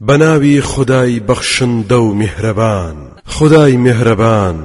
بەناوی خودای بەخشندە و میهرەبان. خودای میهرەبان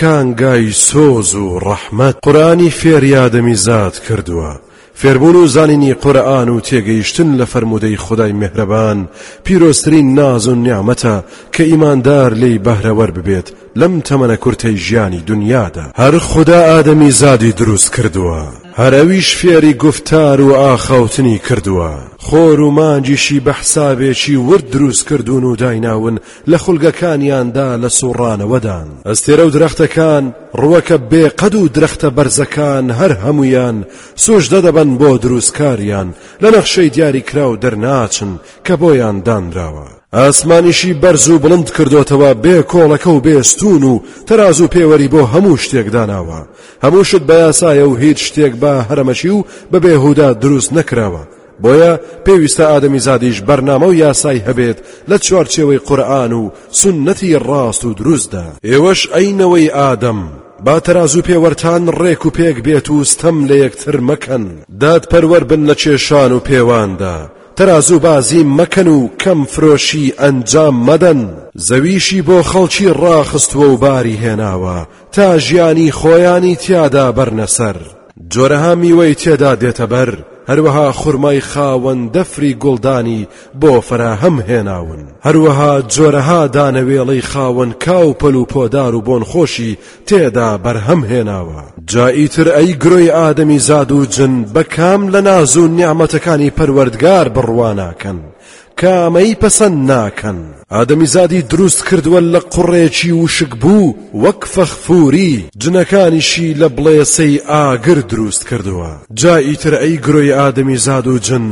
کانگای سۆز و ڕەحمەت. قورئانی فێری ئادەمیزاد کردووە. فێربوون و زانینی قورئان و تێگەیشتن لە فەرموودەی خودای میهرەبان پیرۆزترین ناز و نیعمەتە کە ئیماندار لێی بەهرەوەر ببێت، لەم تەمەنە کورتەی ژیانی دونیادا. هەر خودا ئادەمیزادی دروست کردووە. هەر ئەویش فێری گوفتار و ئاخاوتنی کردووە. خۆر و مانگیشی بە حسابێکی ورد دروست کردوون و دایناون لە خولگەکانیاندا لە سووڕانەوەدان. ئەستێرە و درەختەکان، ڕووەکە بێ قەد و درەختە بەرزەکان هەر هەموویان سوژدە دەبەن بۆ دروستکاریان، لە نەخشەی دیاریکراو دەرناچن کە بۆیان دانراوە. ئاسمانیشی بەرز و بڵند کردۆتەوە بێ کۆڵەکە و بێ ستوون و تەراز و پێوەری بۆ هەموو شتێک داناوە هەموو شت بە یاسایە و هیچ شتێک بە هەرەمەکی و بە بێهودا دروست نەکراوە بۆیە پێویستە ئادەمی زادیش بەرنامە و یاسای هەبێت لە چوارچێوەی قورئان و سونەتی ڕاست و دروستدا ئێوەش ئەی نەوەی ئادەم با تەرازو پێوەرتان ڕێک و پێک بێت و ستەم لە یەکتر مەکەن دادپەروەر بن لە کێشان و پێواندا تەرازوو بازی مەکەن و کەم فرۆشی ئەنجام مەدەن. زەویشی بۆ خەڵکی ڕاخستووە و باری هێناوە تا ژیانی خۆیانی تیادا بەرنە سەر، جۆرەها میوەی تێدا دێتە بەر، هەروەها خورمای خاوەن دەفری گوڵدانی بۆ فەراهەم هێناون، هەروەها جۆرەها دانەوێڵەی خاوەن کاو پەلوپۆدار و بۆنخۆشی تێدا بەرهەم هێناوە. جا ئیتر ئەی گرۆی ئادەمی زاد و جن بە کام لە ناز و نیعمەتەکانی پەروەردگار بڕوا ناکەن؟ کامەی پەسەند ناکەن؟ ئادەمی زادی دروست کردووە لە قوڕێکی وشک بوو وەک فەخفووری، جنەکانیشی لە بڵێسەی ئاگر دروست کردووە. جا ئیتر ئەی گرۆی ئادەمی زاد و جن،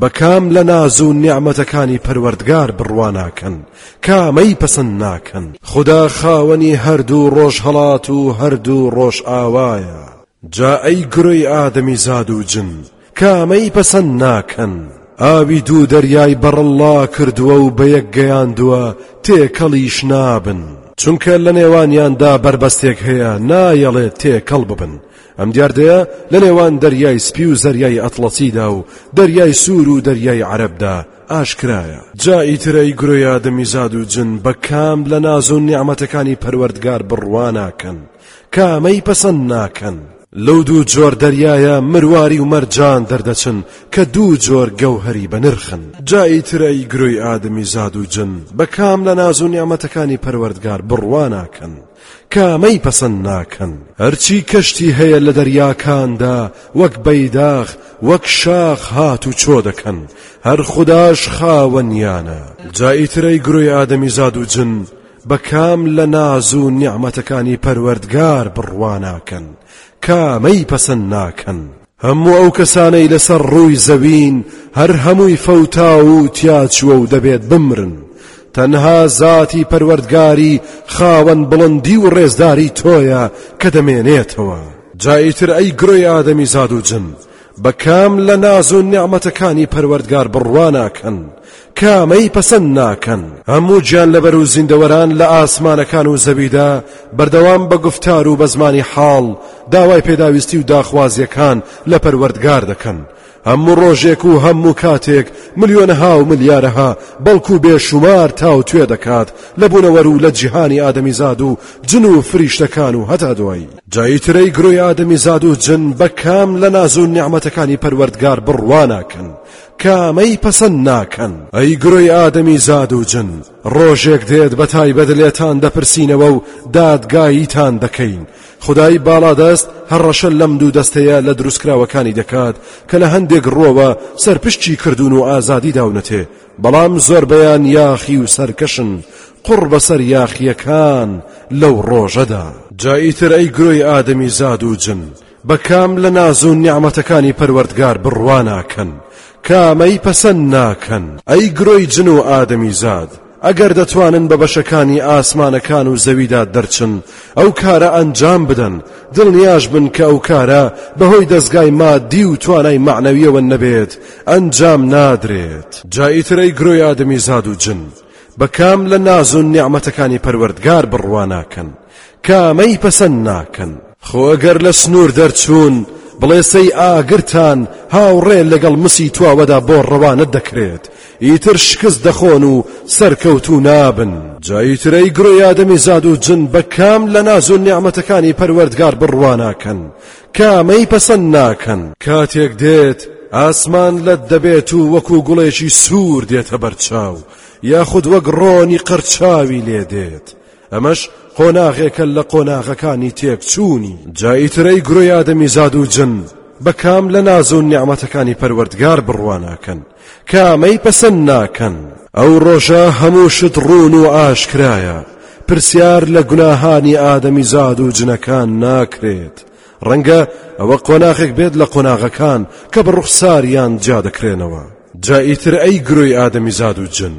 بە کام لە ناز و نیعمەتەکانی پەروەردگار بڕوا ناکەن کامەی پەسەند ناکەن خودا خاوەنی هەردوو ڕۆژهەڵات و هەردوو ڕۆژ ئاوایە جا ئەی گرۆی ئادەمی زاد و جن کامەی پەسەند ناکەن ئاوی دوو دەریای بەڕەڵڵا کردووە و بەیەک گەیاندووە تێکەڵیش نابن چونکە لە نێوانیاندا بەربەستێک هەیە نایەڵێت تێکەڵ ببن ئەم دیاردەیە لە نێوان دەریای سپی و زەریای ئەتڵەسیدا و دەریای سوور و دەریای عەرەبدا ئاشکرایە. جا ئیتر ئەی گرۆی ئادەمیزاد و جن بە کام لە ناز و نیعمەتەکانی پەروەردگار بڕوا ناکەن، کامەی پەسەند ناکەن؟ لەو دوو جۆر دەریایە مرواری و مەرجان دەردەچن کە دوو جۆر گەوهەری بەنرخن. جا ئیتر ئەی گرۆی ئادەمیزاد و جن بە کام لە ناز و نیعمەتەکانی پەروەردگار بڕوا ناکەن؟ کامەی پەسەند ناکەن. هەرچی کەشتی هەیە لە دەریاکاندا وەک بەیداخ وەک شاخ هات و چۆ دەکەن، هەر خوداش خاوەنیانە. جا ئیتر ئەی گروی ئادەمیزاد و جن بە کام لە ناز و نیعمەتەکانی پەروەردگار بڕوا ناکەن، کامەی پەسەند ناکەن؟ هەموو ئەو کەسانەی لەسەر ڕووی زەوین هەر هەمووی فەوتاو و تیاچووە و دەبێت بمرن تەنها زاتی پەروەردگاری خاوەن بڵندی و ڕێزداری تۆیە کە دەمێنێتەوە جاییتر ئەی گرۆی ئادەمی زاد و جن بە کام لە ناز و نیعمەتەکانی پەروەردگار بڕواناکەن کامەی پەسەند ناکەن؟ هەموو گیانلەبەر و زیندەوەران لە ئاسمانەکان و زەویدا بەردەوام بە گوفتار و بە زمانی حاڵ داوای پێداویستی و داخوازییەکان لە پەروەردگار دەکەن، هەموو ڕۆژێک و هەموو کاتێک ملیۆنەها و ملیارەها بەڵکو بێشومار تاوتوێ دەکات لە بوونەوەر و لە جیهانی ئادەمیزاد و جن و فریشتەکان و هەتا دوایی. جا ئیتر ئەی گرۆی ئادەمیزاد و جن بە کام لە ناز و نیعمەتەکانی پەروەردگار بڕوا ناکەن؟ کامەی پەسەند ناکەن ئەی گرۆی ئادەمی زاد و جن ڕۆژێک دێت بە تایبەت لێتان دەپرسینەوە و دادگاییتان دەکەین خدای باڵادەست هەڕەشە لەم دوو دەستەیە لە دروستکراوەکانی دەکات کە لە هەندێک ڕۆوە سەرپشتی کردوون و ئازادی داونەتێ بەڵام زۆربەیان یاخی و سەرکەشن قڕ بەسەر یاخیەکان لەو ڕۆژەدا جاییتر ئەی گرۆی ئادەمی زاد و جن بە کام لە ناز و نیعمەتەکانی پەروەردگار بڕوا ناکەن کامەی پەسەند ناکەن ئەی گرۆی جن و ئادەمیزاد ئەگەر دەتوانن بە بەشەکانی ئاسمانەکان و زەویدا دەرچن ئەو کارە ئەنجام بدەن دڵنیاش بن کە ئەو کارە بەهۆی دەستگای مادی و توانای معنەویەوە نەبێت ئەنجام نادرێت جاییترەی گرۆی ئادەمی زاد و جن بە کام لە ناز و نیعمەتەکانی پەروەردگار بڕوا ناکەن کامەی پەسەند ناکەن خۆ ئەگەر لە سنوور دەرچوون بڵێسەی ئاگرتان هاوڕێ لەگەڵ مسی تواوەدا بۆ ڕەوانە دەکرێت ئیتر شکست دەخۆن و سەرکەوتوو نابن جاییترەی گرۆی ئادەمی زاد و جن بە کام لە ناز و نیعمەتەکانی پەروەردگار بڕواناکەن کامەی پەسەند ناکەن کاتێک دێت ئاسمان لەت دەبێت و وەکو گوڵێکی سوور دێتە بەرچاو یاخود وەک ڕۆنی قەرچاوی لێ دێت ئەمەش قۆناغێکە لە قۆناغەکانی تێکچوونی جائیترەی گرۆی ئادەمیزاد و جن بە کام لە ناز و نیعمەتەکانی پەروەردگار بڕواناکەن کامەی پەسەند ناکەن ئەو ڕۆژە هەموو شت ڕوون و ئاشکرایە پرسیار لە گوناهانی ئادەمیزاد و جنەکان ناکرێت ڕەنگە ئەوە قۆناغێک بێت لە قۆناغەکان کە بە ڕوخساریان جیا دەکرێنەوە جا ئیتر ئەی گرۆی ئادەمیزاد و جن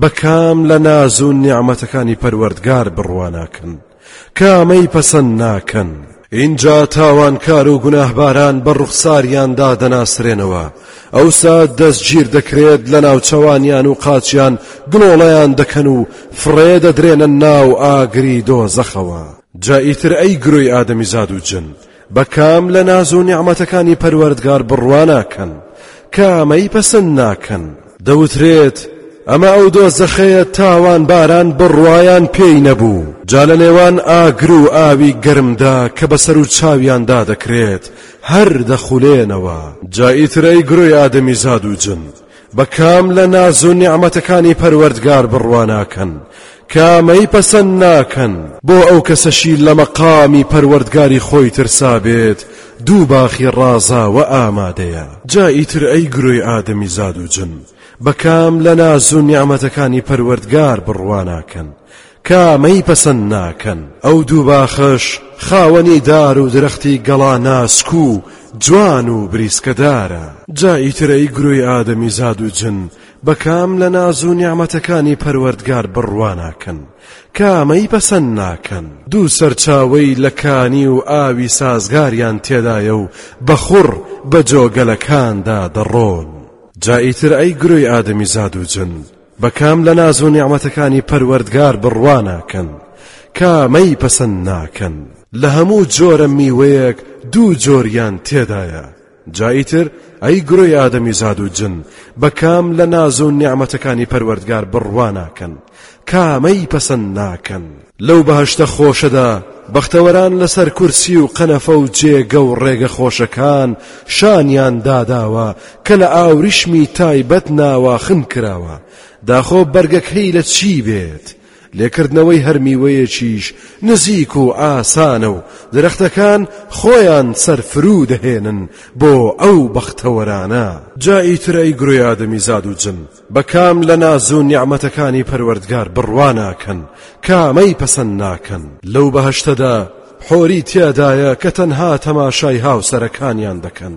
بە کام لە ناز و نیعمەتەکانی پەروەردگار بڕوا ناکەن کامەی پەسەند ناکەن ئینجا تاوانکار و گوناهباران بە ڕوخساریاندا دەناسرێنەوە ئەوسا دەستگیر دەکرێت لە ناوچەوانیان و قاچیان گڵۆڵەیان دەکەن و فڕێ دەدرێنە ناو ئاگری دۆزەخەوە جا ئیتر ئەی گرۆی ئادەمیزاد و جن بە کام لە ناز و نیعمەتەکانی پەروەردگار بڕوا ناکەن؟ کامەی پەسند ناکەن؟ دەوترێت، ئەمە ئەو دۆزەخەیە تاوانباران بڕوایان پێی نەبوو، جا لە نێوان ئاگر و ئاوی گەرمدا کە بەسەر و چاویاندا دەکرێت هەر دەخولێنەوە، جا ئیتر ئەی گروی ئادەمیزاد و جن، بە کام لە ناز و نیعمەتەکانی پەروەردگار بڕوا ناکەن کامەی پەسەند ناکەن بۆ ئەو کەسەشی لە مەقامی پەروەردگاری خۆی ترسابێت دوو باخی ڕازاوە ئامادەیە جا ئیتر ئەی گرۆی ئادەمی زاد و جن بە کام لە ناز و نیعمەتەکانی پەروەردگار بڕوا ناکەن کامەی پەسەند ناکەن، ئەو دوو باخەش خاوەنی دار و درەختی گەڵا ناسک و جوان و بریسکەدارە. جا ئیتر ئەی گروی ئادەمیزاد و جن بە کام لە ناز و نیعمەتەکانی پەروەردگار بڕوا ناکەن، کامەی پەسەند ناکەن؟ دوو سەرچاوەی لە کانی و ئاوی سازگاریان تێدایە و بە خوڕ بە جۆگەلەکاندا دەڕۆن. جا ئیتر ئەی گروی ئادەمیزاد و جن بە کام لە ناز و نیعمەتەکانی پەروەردگار بڕوا ناکەن کامەی پەسەند ناکەن لە هەموو جۆرە میوەیەک دوو جۆریان تێدایە جاییتر ئەی گرۆی ئادەمی زاد و جن بە کام لە ناز و نیعمەتەکانی پەروەردگار بڕوا ناکەن کامەی پەسەند ناکەن لەو بەهەشتە خۆشەدا بەختەوەران لەسەر کورسی و قەنەفە و جێگە و ڕێگە خۆشەکان شانیان داداوە کە لە ئاوریشمی تایبەت ناواخن کراوە داخۆ بەرگەکەی لە چی بێت لێکردنەوەی هەر میوەیەکیش نزیک و ئاسانە و درەختەکان خۆیان سەرفرو دەهێنن بۆ ئەو بەختەوەرانە جا ئیتر ئەی گروی ئادەمیزاد و جن بە کام لە ناز و نیعمەتەکانی پەروەردگار بڕوا ناکەن کامەی پەسەند ناکەن لەو بەهەشتەدا حۆری تێدایە کە تەنها تەماشای هاوسەرەکانیان دەکەن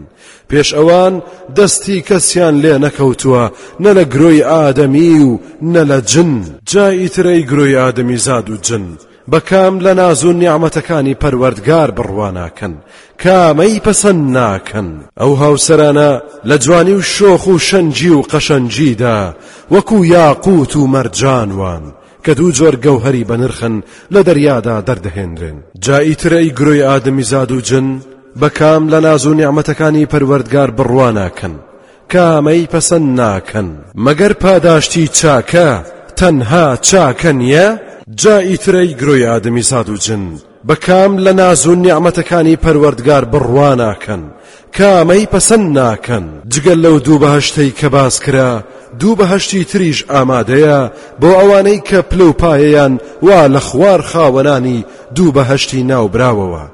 پێش ئەوان دەستی کەسیان لێ نەکەوتووە نە لە گرۆی ئادەمی و نە لە جن جاییترەی گرۆی ئادەمی زاد و جن بە کام لە ناز و نیعمەتەکانی پەروەردگار بڕوا ناکەن کامەی پەسەند ناکەن ئەو هاوسەرانە لە جوانی و شۆخ و شەنجی و قەشەنجیدا وەکو یاقوت و مەرجان وان کە دوو جۆر گەوهەری بەنرخن لە دەریادا دەردەهێنرێن جائیترەی گرۆی ئادەمیزاد و جن بە کام لە ناز و نیعمەتەکانی پەروەردگار بڕوا ناکەن کامەی پەسەند ناکەن. مەگەر پاداشتی چاکە تەنها چاکە نییە؟ جا ئیتر ئەی گرۆی ئادەمیزاد و جن، بە کام لە ناز و نیعمەتەکانی پەروەردگار بڕوا ناکەن، کامەی پەسەند ناکەن؟ جگە لەو دوو بەهەشتەی کە باس کرا، دوو بەهەشتی تریش ئامادەیە بۆ ئەوانەی کە پلە و پایەیان وا لە خوار خاوەنانی دوو بەهەشتی ناوبراوەوە،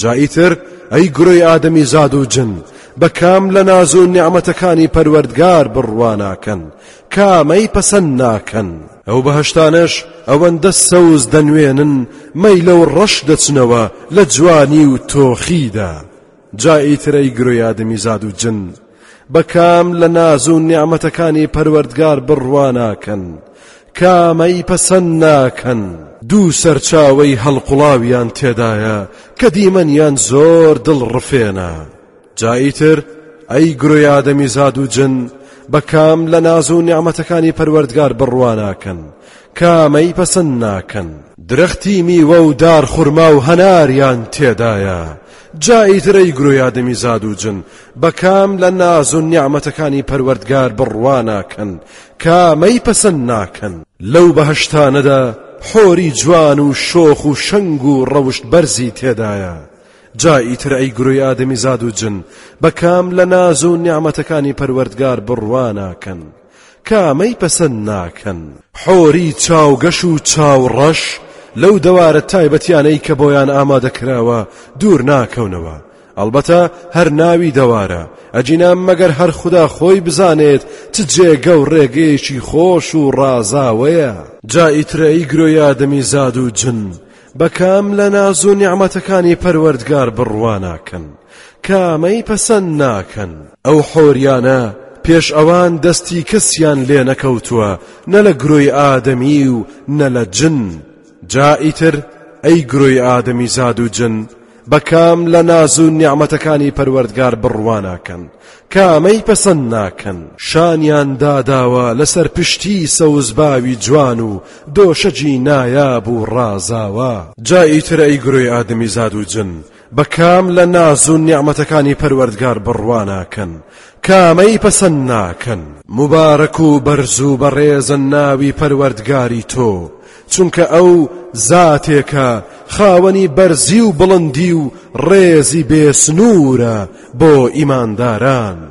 جا ئیتر ئەی گرۆی ئادەمیزاد و جن بە کام لە ناز و نیعمەتەکانی پەروەردگار بڕوا ناکەن کامەی پەسەند ناکەن ئەو بەهشتانەش ئەوەندە سەوز دەنوێنن مەیلە و ڕەش دەچنەوە لە جوانی و تۆخیدا جا ئیترەی گرۆیادمی زاد و جن بە کام لە ناز و نیعمەتەکانی پەروەردگار بڕوا ناکەن کامەی پەسەند ناکەن دوو سەرچاوەی هەڵقوڵاویان تێدایە کە دیمەنیان زۆر دڵ ڕفێنە جاییتر ئەی گرۆیادەمی زاد و جن بە کام لە ناز و نیعممەتەکانی پەروەردگار بڕواناکەن کامەی پەسەند ناکەن درەختی میوە و دار خورما و هەناریان تێدایە جاییترەی گرۆیادەمی زاد و جن بە کام لە ناز و نیعمەتەکانی پەروەردگار بڕوا ناکەن کامەی پەسەند ناکەن لەو بەهەشتانەدا حۆری جوان و شۆخ و شەنگ و ڕەوشت بەرزی تێدایە جا ئیتر ئەی گروی ئادەمی زاد و جن بە کام لە ناز و نیعمەتەکانی پەروەردگار بڕوا ناکەن کامەی پەسەند ناکەن. حۆری چاوگەش و چاوڕەش لەو دەوارە تایبەتیانەی کە بۆیان ئامادەکراوە دوور ناکەونەوە، ئەڵبەتە هەر ناوی دەوارە، ئەگینا مەگەر هەر خودا خۆی بزانێت چ جێگە و ڕێگەیەکی خۆش و ڕازاوەیە. جا ئیتر ئەی گرۆی ئادەمیزاد و جن، بە کام لە ناز و نیعمەتەکانی پەروەردگار بڕوا ناکەن کامەی پەسەند ناکەن ئەو حۆریانە پێش ئەوان دەستی کەسیان لێ نەکەوتووە نە لە گرۆی ئادەمی و نە لە جن جا ئیتر ئەی گرۆی ئادەمی زاد و جن بەکام لە ناز و نیعمەتەکانی پەروەردگار بڕواناکەن کامەی پەسەند ناکەن شانیان داداوە لەسەر پشتی سەوزباوی جوان و دۆشەجی نایاب و ڕازاوە جا ئیتر ئەی گرۆی ئادەمی زاد و جن بەکام لە ناز و نیعمەتەکانی پەروەردگار بڕواناکەن کامەی پەسەند ناکەن مبارەک و بەرز و بەڕێزە ناوی پەروەردگاری تۆ چونکە ئەو زاتێکە خاوەنی بەرزی و بڵندی و ڕێزی بێ سنوورە بۆ ئیمانداران.